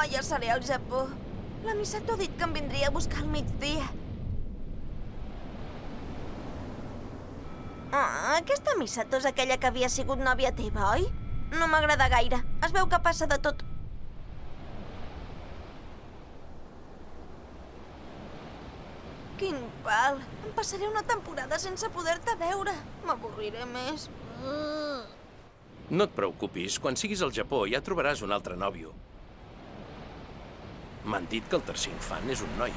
mai seré al Japó. La Misato ha dit que em vindria a buscar al migdia. Ah, aquesta Misato és aquella que havia sigut nòvia teva, oi? No m'agrada gaire. Es veu que passa de tot. Quin pal. Em passaré una temporada sense poder-te veure. M'avorriré més. No et preocupis, quan siguis al Japó ja trobaràs un altre nòvio. M'han dit que el tercer infant és un noi.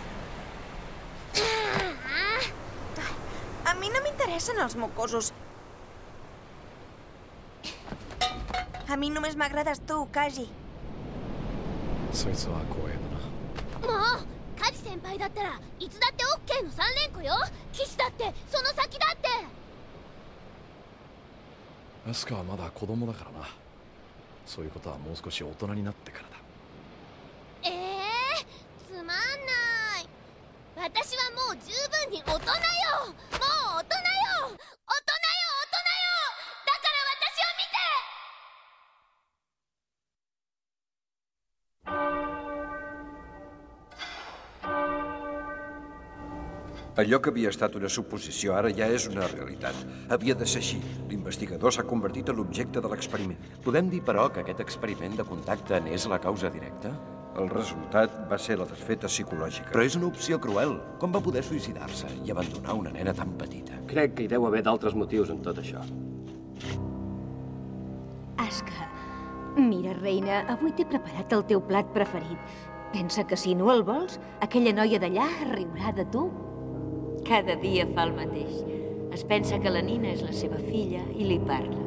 A mi no m'interessen els mocosos. A mi només m'agrades tu, Kaji. そいつは光栄だなもうカジ先輩だったらいつだって OK の3連呼よ騎士だってその先だってアスカはまだ子供だからなそういうことはもう少し大人になってからだええー、大人よもう大人よ大人よ大人よだから私を見て Allò que havia estat una suposició ara ja és una realitat. Havia de ser així. L'investigador s'ha convertit en l'objecte de l'experiment. Podem dir, però, que aquest experiment de contacte n'és la causa directa? El resultat va ser la desfeta psicològica. Però és una opció cruel. Com va poder suïcidar-se i abandonar una nena tan petita? Crec que hi deu haver d'altres motius en tot això. Aska, mira, reina, avui t'he preparat el teu plat preferit. Pensa que si no el vols, aquella noia d'allà riurà de tu. Cada dia fa el mateix. Es pensa que la Nina és la seva filla i li parla.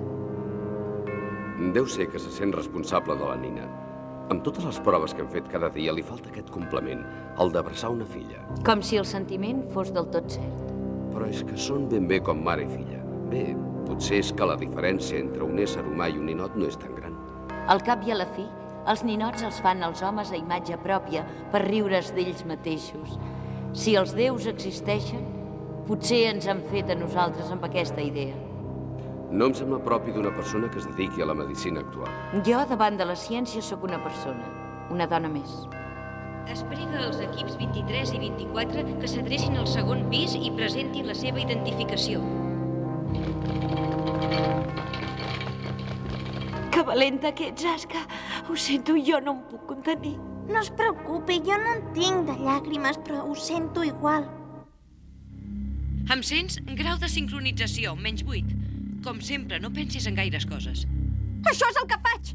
Deu ser que se sent responsable de la Nina. Amb totes les proves que hem fet cada dia, li falta aquest complement, el d'abraçar una filla. Com si el sentiment fos del tot cert. Però és que són ben bé com mare i filla. Bé, potser és que la diferència entre un ésser humà i un ninot no és tan gran. Al cap i a la fi, els ninots els fan els homes a imatge pròpia per riure's d'ells mateixos. Si els déus existeixen, potser ens han fet a nosaltres amb aquesta idea. No em sembla propi d'una persona que es dediqui a la medicina actual. Jo, davant de la ciència, sóc una persona, una dona més. Es prega als equips 23 i 24 que s'adrecin al segon pis i presentin la seva identificació. Que valenta que ets, Aska. Ho sento, jo no em puc contenir. No es preocupi, jo no en tinc de llàgrimes, però ho sento igual. Em sents? Grau de sincronització, menys 8. Com sempre, no pensis en gaires coses. Això és el que faig!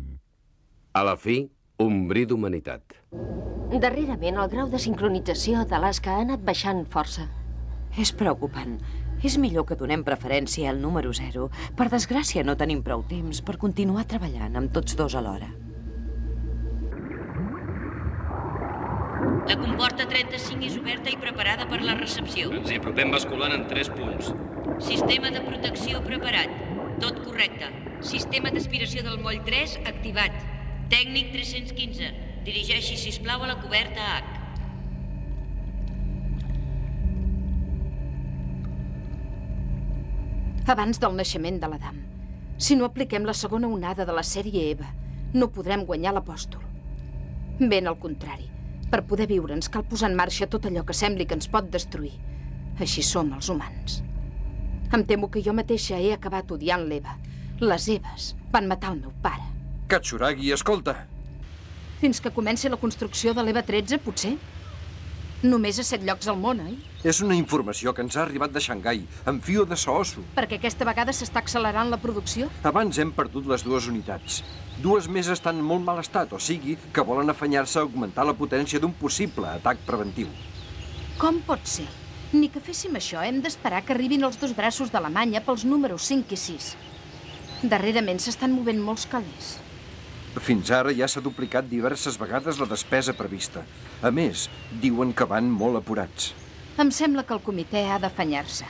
A la fi, un bri d'humanitat. Darrerament, el grau de sincronització de l'Asca ha anat baixant força. És preocupant. És millor que donem preferència al número 0. Per desgràcia, no tenim prou temps per continuar treballant amb tots dos alhora. La comporta 35 és oberta i preparada per la recepció. Ens hi apropem basculant en 3 punts. Sistema de protecció preparat. Tot correcte. Sistema d'aspiració del moll 3 activat. Tècnic 315. Dirigeixi, si plau a la coberta H. Abans del naixement de l'Adam. Si no apliquem la segona onada de la sèrie EVA, no podrem guanyar l'apòstol. Ben al contrari. Per poder viure ens cal posar en marxa tot allò que sembli que ens pot destruir. Així som els humans. Em temo que jo mateixa he acabat odiant l'Eva. Les Eves van matar el meu pare. Katsuragi, escolta. Fins que comenci la construcció de l'EVA 13, potser? Només a set llocs al món, oi? És una informació que ens ha arribat de Xangai, amb fio de Soosu. Perquè aquesta vegada s'està accelerant la producció? Abans hem perdut les dues unitats. Dues més estan en molt mal estat, o sigui, que volen afanyar-se a augmentar la potència d'un possible atac preventiu. Com pot ser? Ni que féssim això, hem d'esperar que arribin els dos braços d'Alemanya pels números 5 i 6. Darrerament s'estan movent molts calés. Fins ara ja s'ha duplicat diverses vegades la despesa prevista. A més, diuen que van molt apurats. Em sembla que el comitè ha d'afanyar-se.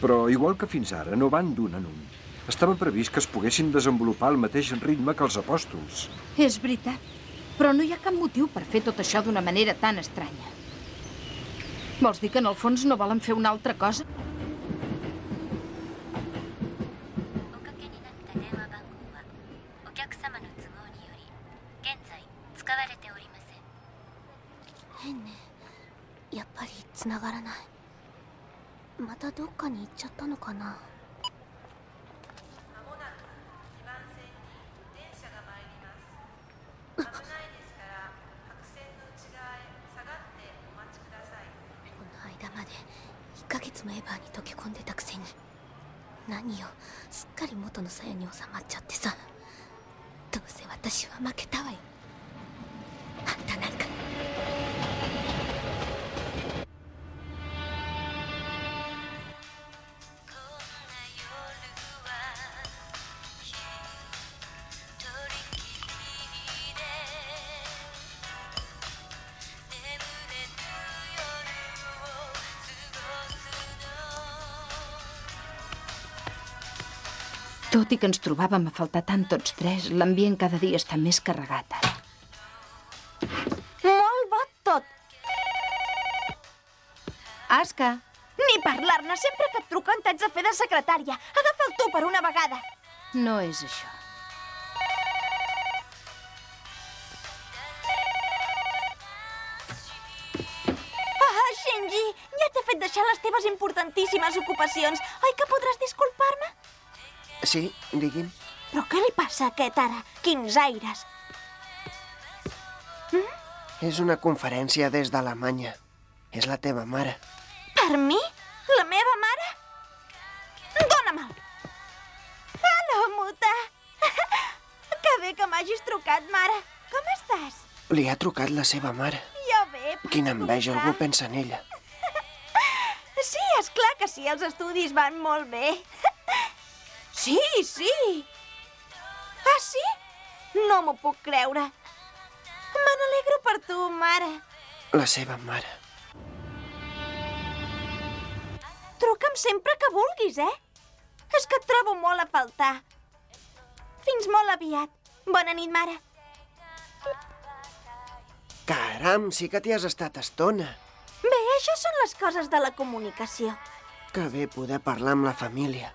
Però, igual que fins ara, no van d'un en un. Estava previst que es poguessin desenvolupar al mateix ritme que els apòstols. És veritat. Però no hi ha cap motiu per fer tot això d'una manera tan estranya. Vols dir que en el fons no volen fer una altra cosa? 繋がらない。またどっかに行っちゃったのかな。この間まで1ヶ月もエヴァーに溶け込んでたくせに。何よ。すっかり元の鞘に収まっちゃってさ。どうせ私は負けたわよ Tot i que ens trobàvem a faltar tant tots tres, l'ambient cada dia està més carregat. Molt bo tot. Aska! Ni parlar-ne. Sempre que et truquen t'haig de fer de secretària. Agafa'l tu per una vegada. No és això. Ah, Shinji, ja t'he fet deixar les teves importantíssimes ocupacions. Oi que podràs disculpar-me? Sí, digui'm. Però què li passa a aquest ara? Quins aires. És una conferència des d'Alemanya. És la teva mare. Per mi? La meva mare? Dóna-me'l. Hola, Muta. Que bé que m'hagis trucat, mare. Com estàs? Li ha trucat la seva mare. Jo bé. per Quina enveja, algú pensa en ella. Sí, és clar que sí, els estudis van molt bé. Sí, sí. Ah, sí? No m'ho puc creure. Me n'alegro per tu, mare. La seva mare. Truca'm sempre que vulguis, eh? És que et trobo molt a faltar. Fins molt aviat. Bona nit, mare. Caram, sí que t'hi has estat estona. Bé, això són les coses de la comunicació. Que bé poder parlar amb la família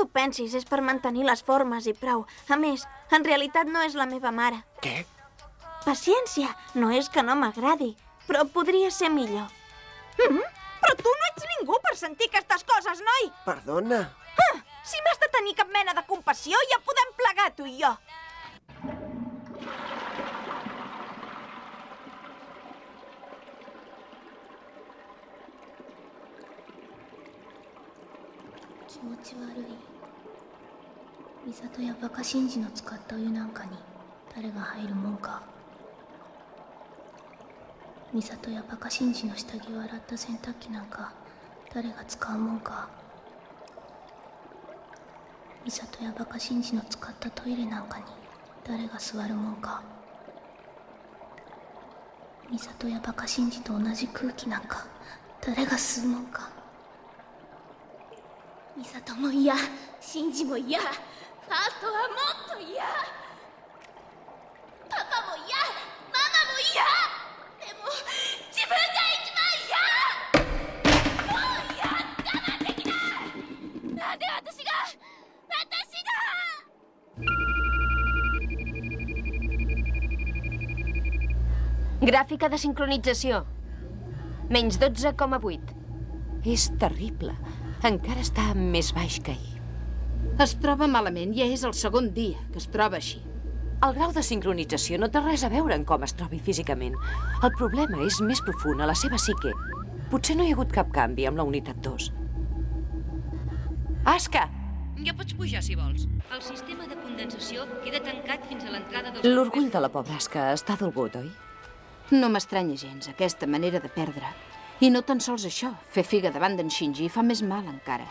t'ho pensis, és per mantenir les formes i prou. A més, en realitat no és la meva mare. Què? Paciència, no és que no m'agradi, però podria ser millor. Mm -hmm. Però tu no ets ningú per sentir aquestes coses, noi! Perdona. Ah, si m'has de tenir cap mena de compassió, ja podem plegar tu i jo. Mochi. 美里やバカ真珠の使ったお湯なんかに誰が入るもんか。美里やバカ真珠の下着を洗った洗濯機なんか誰が使うもんか。美里やバカ真珠の使ったトイレなんかに誰が座るもんか。美里やバカ真珠と同じ空気なんか誰が吸うもんか。美里も嫌。真珠も嫌。ファーストはもっと嫌パパも嫌ママも嫌でも自分が一番嫌もう嫌我慢できないなんで私が私が Gràfica de sincronització. Menys 12,8. És terrible. Encara està més baix que ahir. Es troba malament, ja és el segon dia que es troba així. El grau de sincronització no té res a veure en com es trobi físicament. El problema és més profund a la seva psique. Potser no hi ha hagut cap canvi amb la unitat 2. Aska! Ja pots pujar, si vols. El sistema de condensació queda tancat fins a l'entrada dels... L'orgull de la pobra Aska està dolgut, oi? No m'estranya gens, aquesta manera de perdre. I no tan sols això, fer figa davant d'en Shinji fa més mal encara.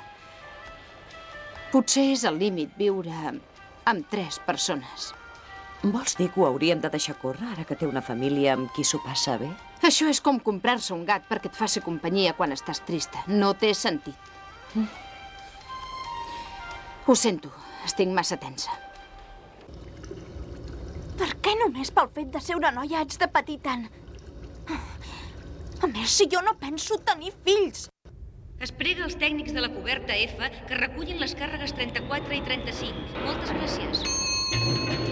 Potser és al límit viure amb, tres persones. Vols dir que ho haurien de deixar córrer ara que té una família amb qui s'ho passa bé? Això és com comprar-se un gat perquè et faci companyia quan estàs trista. No té sentit. Ho sento, estic massa tensa. Per què només pel fet de ser una noia haig de patir tant? A més, si jo no penso tenir fills. Es prega als tècnics de la coberta F que recullin les càrregues 34 i 35. Moltes gràcies.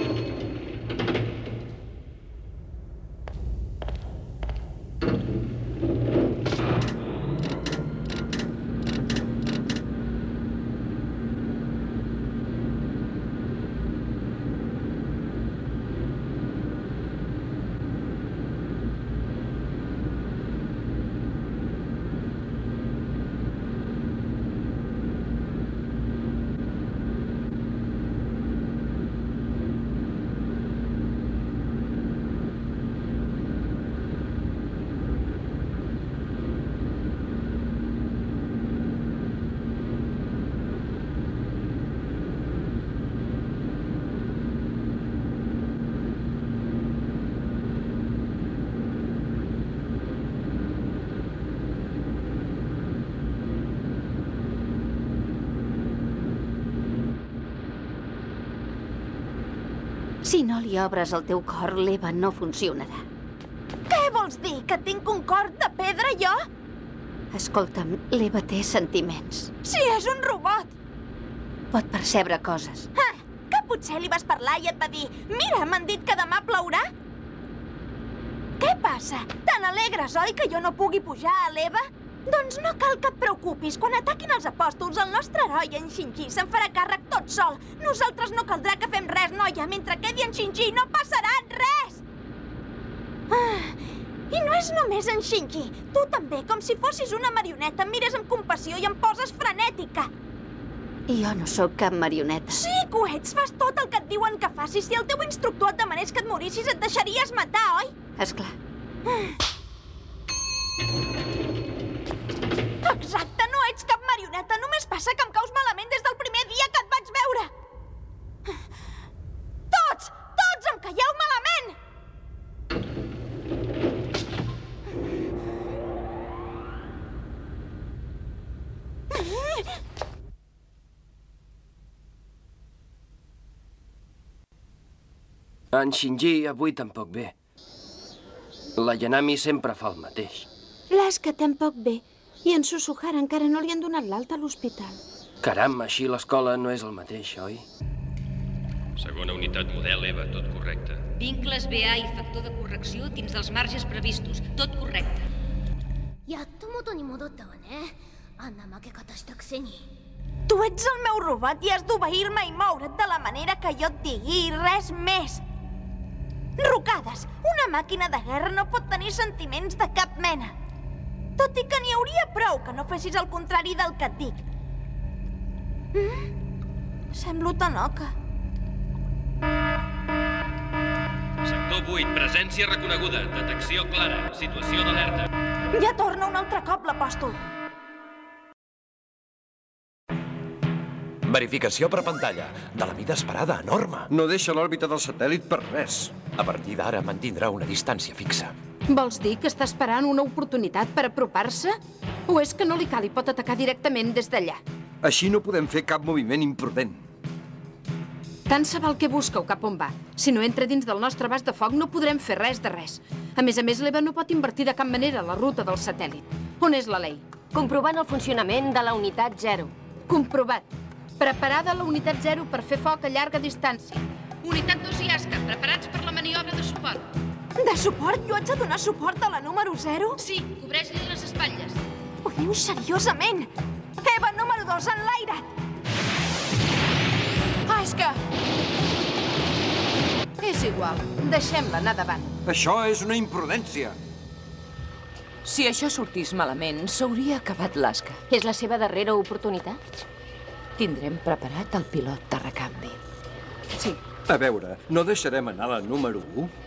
Si no li obres el teu cor, l'Eva no funcionarà. Què vols dir? Que tinc un cor de pedra, jo? Escolta'm, l'Eva té sentiments. Si és un robot! Pot percebre coses. Ah, que potser li vas parlar i et va dir Mira, m'han dit que demà plourà? Què passa? Tan alegres, oi, que jo no pugui pujar a l'Eva? Doncs no cal que et preocupis. Quan ataquin els apòstols, el nostre heroi, en Shinji, se'n farà càrrec tot sol. Nosaltres no caldrà que fem res, noia. Mentre quedi en Shinji, no passarà res! Ah, I no és només en Shinji. Tu també, com si fossis una marioneta, em mires amb compassió i em poses frenètica. Jo no sóc cap marioneta. Sí que ho ets. Fas tot el que et diuen que facis. Si el teu instructor et demanés que et morissis, et deixaries matar, oi? Esclar. Exacte, marioneta. Només passa que em caus malament des del primer dia que et vaig veure. Tots! Tots em caieu malament! En Shinji avui tampoc bé. La Yanami sempre fa el mateix. L'Aska tampoc bé. I en Susuhara encara no li han donat l'alta a l'hospital. Caram, així l'escola no és el mateix, oi? Segona unitat model, Eva, tot correcte. Vincles BA i factor de correcció dins dels marges previstos. Tot correcte. やっと元に戻ったわねあんな負け方したくせに Tu ets el meu robot i has d'obeir-me i moure't de la manera que jo et digui i res més. Rocades! Una màquina de guerra no pot tenir sentiments de cap mena. Tot i que n'hi hauria prou que no fessis el contrari del que et dic. Mm? Semblo tan oca. Sector 8, presència reconeguda. Detecció clara. Situació d'alerta. Ja torna un altre cop l'apòstol. Verificació per pantalla. De la mida esperada, enorme. No deixa l'òrbita del satèl·lit per res. A partir d'ara mantindrà una distància fixa. Vols dir que està esperant una oportunitat per apropar-se? O és que no li cal i pot atacar directament des d'allà? Així no podem fer cap moviment imprudent. Tant se val que busca o cap on va. Si no entra dins del nostre abast de foc, no podrem fer res de res. A més a més, l'Eva no pot invertir de cap manera la ruta del satèl·lit. On és la Lei? Comprovant el funcionament de la unitat 0. Comprovat. Preparada la unitat 0 per fer foc a llarga distància. Unitat 2 i Aska, preparats per la maniobra de suport. De suport? Jo haig de donar suport a la número 0? Sí, cobreix-li les espatlles. Ho dius seriosament? Eva número 2, enlaira't! Aska! És igual, deixem-la anar davant. Això és una imprudència. Si això sortís malament, s'hauria acabat l'asca. És la seva darrera oportunitat? Tindrem preparat el pilot de recanvi. Sí. A veure, no deixarem anar la número 1?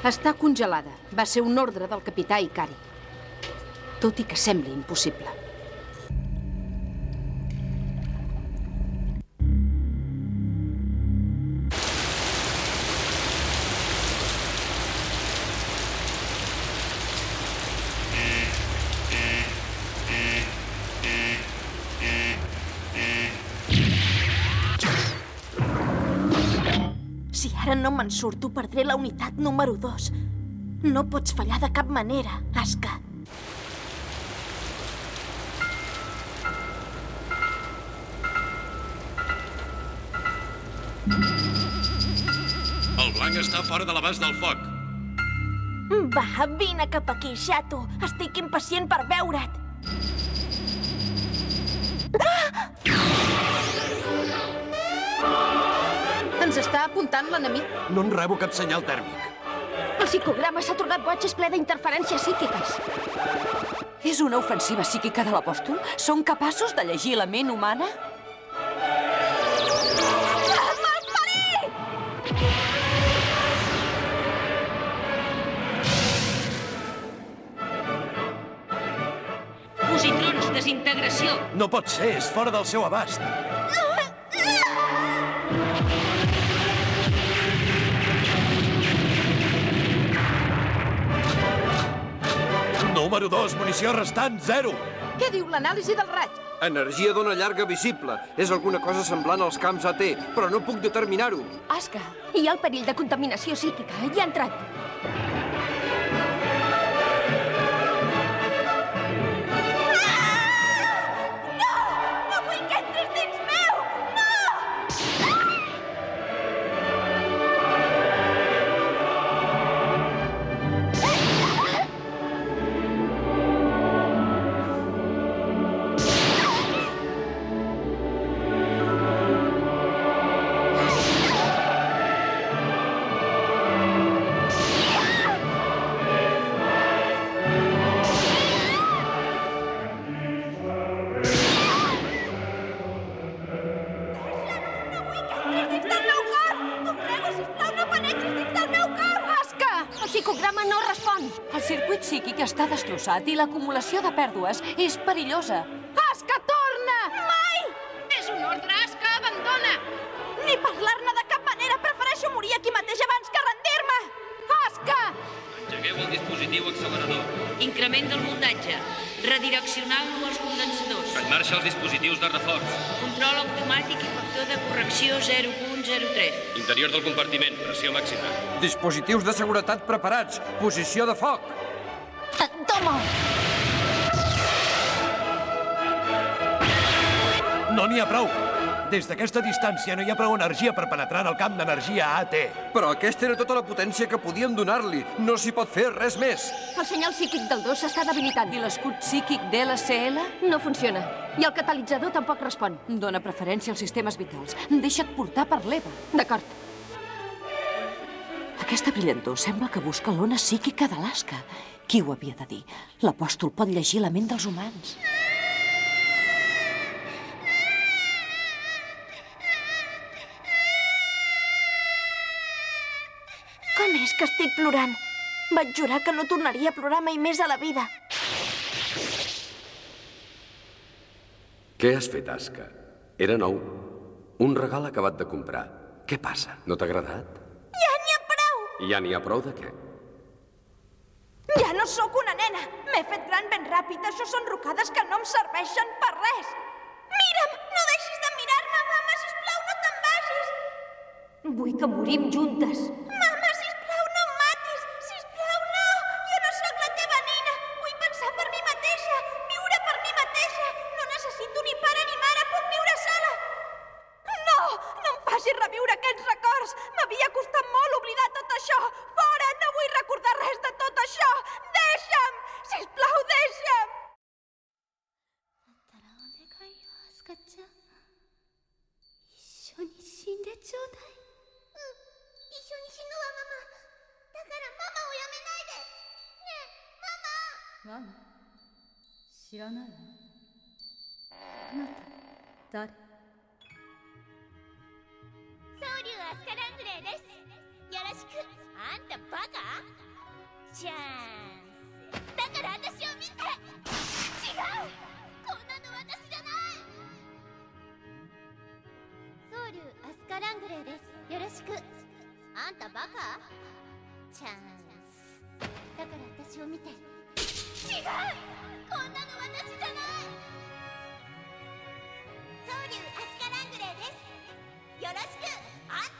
Està congelada. Va ser un ordre del capità Ikari. Tot i que sembli impossible. Me'n surto, perdré la unitat número 2. No pots fallar de cap manera, Aska. El blanc està fora de l'abast del foc. Va, vine cap aquí, xato. Estic impacient per veure't. Ens està apuntant l'enemic. No en rebo cap senyal tèrmic. El psicograma s'ha tornat boig, és ple d'interferències psíquiques. És una ofensiva psíquica de l'apòstol? Són capaços de llegir la ment humana? Positrons, desintegració. No pot ser, és fora del seu abast. Número 2, munició restant, 0. Què diu l'anàlisi del raig? Energia d'ona llarga visible. És alguna cosa semblant als camps AT, però no puc determinar-ho. Aska, hi ha el perill de contaminació psíquica. Hi ha entrat. Destrossat i l'acumulació de pèrdues és perillosa. Aska, torna! Mai! És un ordre, Aska, abandona! Ni parlar-ne de cap manera! Prefereixo morir aquí mateix abans que rendir-me! Aska! Engegueu el dispositiu accelerador. Increment del muntatge. Redireccionant-lo als condensadors. En marxa els dispositius de reforç. Control automàtic i factor de correcció 0.03. Interior del compartiment, pressió màxima. Dispositius de seguretat preparats. Posició de foc. Toma! No n'hi ha prou. Des d'aquesta distància no hi ha prou energia per penetrar en el camp d'energia AT. Però aquesta era tota la potència que podíem donar-li. No s'hi pot fer res més. El senyal psíquic del 2 s'està debilitant. I l'escut psíquic d'LCL? No funciona. I el catalitzador tampoc respon. Dóna preferència als sistemes vitals. Deixa't portar per l'Eva. D'acord. Aquesta brillantor sembla que busca l'ona psíquica d'Alaska. Qui ho havia de dir? L'apòstol pot llegir la ment dels humans. Com és que estic plorant? Vaig jurar que no tornaria a plorar mai més a la vida. Què has fet, Aska? Era nou. Un regal acabat de comprar. Què passa? No t'ha agradat? Ja n'hi ha prou! Ja n'hi ha prou de què? Sóc una nena! M'he fet gran ben ràpid. Això són rocades que no em serveixen per res. Mira'm! No deixis de mirar-me, mama, sisplau, no te'n vagis! Vull que morim juntes. ちょうだいうん。一緒に死ぬわママ。だからママをやめないで。ねえママ。ママ知らないわあなた誰？ソウリュウアスカラングレーです。よろしく。あんたバカ？チャンス。だから私を見て。ラングレーです。よろしく。あんたバカ？チャンス。だから私を見て。違う！こんなの私じゃない！ソウリュウアスカラングレーです。よろしく。あんた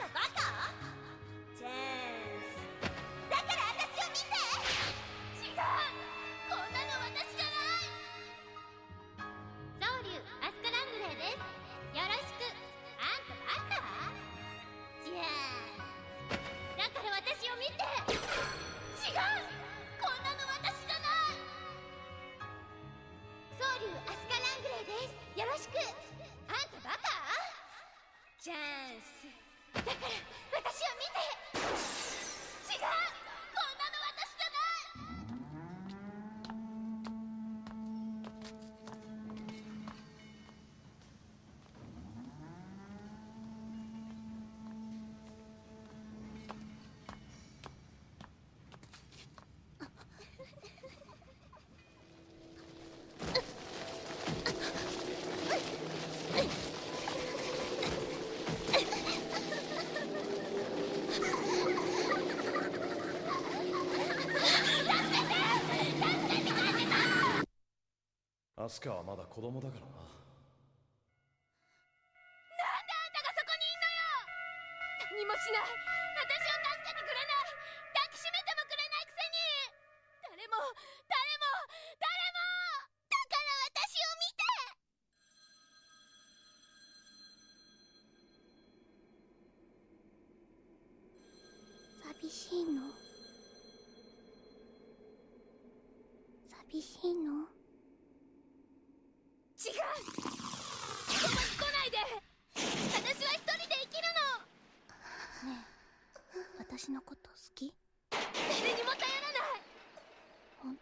スカはまだ子供だからな。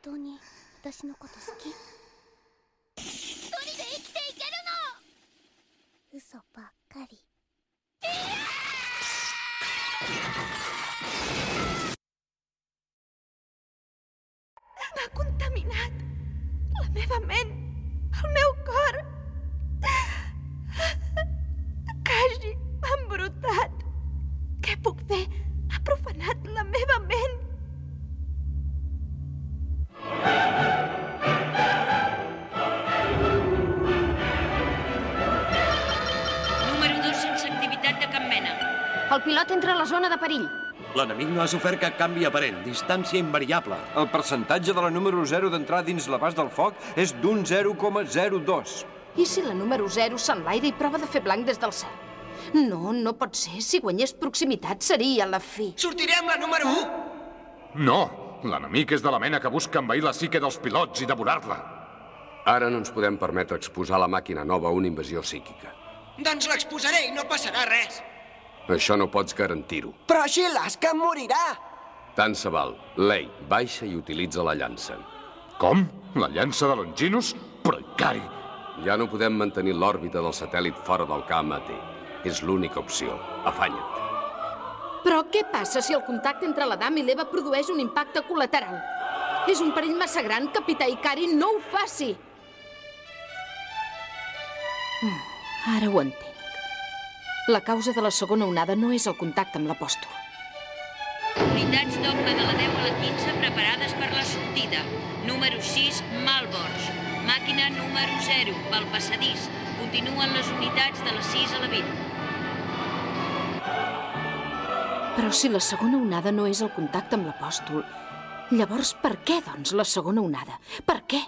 当に私のこと好き？一人で生きていけるの！嘘ば de perill. L'enemic no ha sofert cap canvi aparent. Distància invariable. El percentatge de la número 0 d'entrar dins l'abast del foc és d'un 0,02. I si la número 0 s'enlaira i prova de fer blanc des del cel? No, no pot ser. Si guanyés proximitat seria la fi. Sortirem la número 1! No! L'enemic és de la mena que busca envair la psique dels pilots i devorar-la. Ara no ens podem permetre exposar la màquina nova a una invasió psíquica. Doncs l'exposaré i no passarà res. Això no pots garantir-ho. Però així l'Aska morirà! Tant se val. Lei, baixa i utilitza la llança. Com? La llança de Longinus? Però Ikari... Ja no podem mantenir l'òrbita del satèl·lit fora del KMT. És l'única opció. Afanya't. Però què passa si el contacte entre l'Adam i l'Eva produeix un impacte col·lateral? És un perill massa gran, capità Ikari, no ho faci! Mm, ara ho entenc. La causa de la segona onada no és el contacte amb l'apòstol. Unitats dogma de la 10 a la 15 preparades per la sortida. Número 6, Malbors. Màquina número 0, pel passadís. Continuen les unitats de la 6 a la 20. Però si la segona onada no és el contacte amb l'apòstol, llavors per què, doncs, la segona onada? Per què?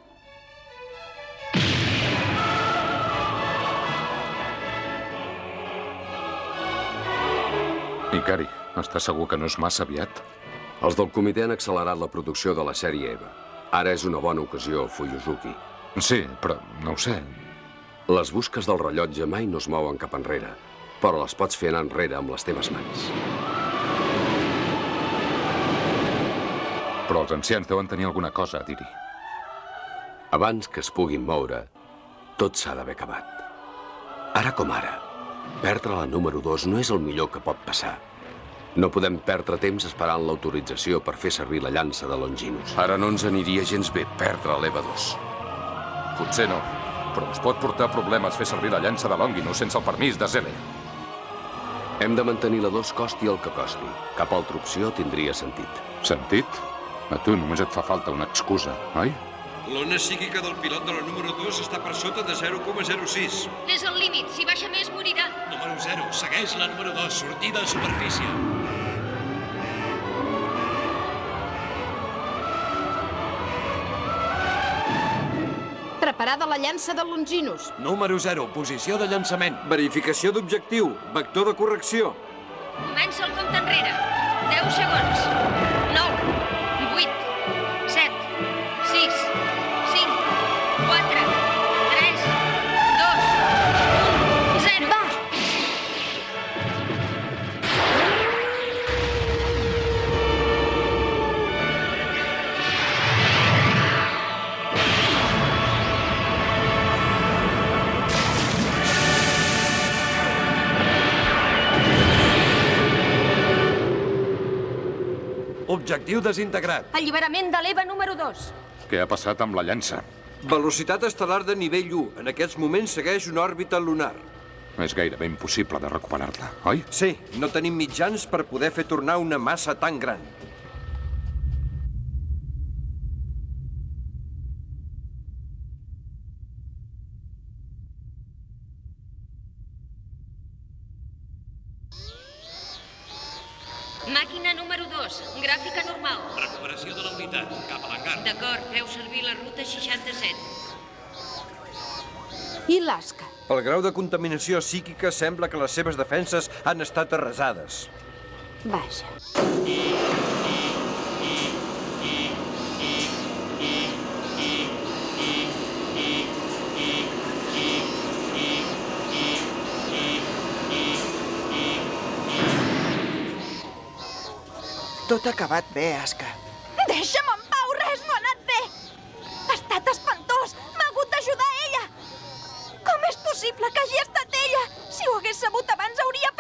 Ikari, estàs segur que no és massa aviat? Els del comitè han accelerat la producció de la sèrie EVA. Ara és una bona ocasió, Fuyuzuki. Sí, però no ho sé. Les busques del rellotge mai no es mouen cap enrere, però les pots fer anar enrere amb les teves mans. Però els ancians deuen tenir alguna cosa a dir-hi. Abans que es puguin moure, tot s'ha d'haver acabat. Ara com ara, perdre la número 2 no és el millor que pot passar. No podem perdre temps esperant l'autorització per fer servir la llança de Longinus. Ara no ens aniria gens bé perdre l'EVA 2. Potser no, però ens pot portar problemes fer servir la llança de Longinus sense el permís de Zele. Hem de mantenir la 2 costi el que costi. Cap altra opció tindria sentit. Sentit? A tu només et fa falta una excusa, oi? L'ona psíquica del pilot de la número 2 està per sota de 0,06. És el límit. Si baixa més, morirà. Número 0, segueix la número 2, sortida a superfície. Preparada la llança de Longinus. Número 0, posició de llançament. Verificació d'objectiu, vector de correcció. Comença el compte enrere. 10 segons. Objectiu desintegrat. Alliberament de l'EVA número 2. Què ha passat amb la llança? Velocitat estel·lar de nivell 1. En aquests moments segueix una òrbita lunar. És gairebé impossible de recuperar-la, oi? Sí, no tenim mitjans per poder fer tornar una massa tan gran. Màquina número 2, gràfica normal. Recuperació de la unitat, cap a l'hangar. D'acord, feu servir la ruta 67. I l'Asca? Pel grau de contaminació psíquica sembla que les seves defenses han estat arrasades. Vaja. Tot ha acabat bé, Aska. Com és possible que hagi estat ella? Si ho hagués sabut abans hauria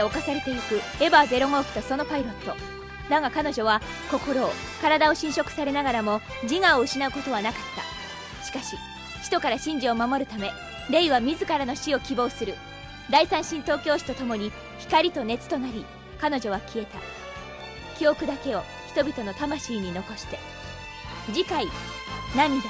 に侵されてゆく。エヴァ0号機とそのパイロット。だが彼女は心を体を侵食されながらも自我を失うことはなかった。しかし使徒からシンジを守るためレイは自らの死を希望する。第三神東京市と共に光と熱となり彼女は消えた。記憶だけを人々の魂に残して。次回涙。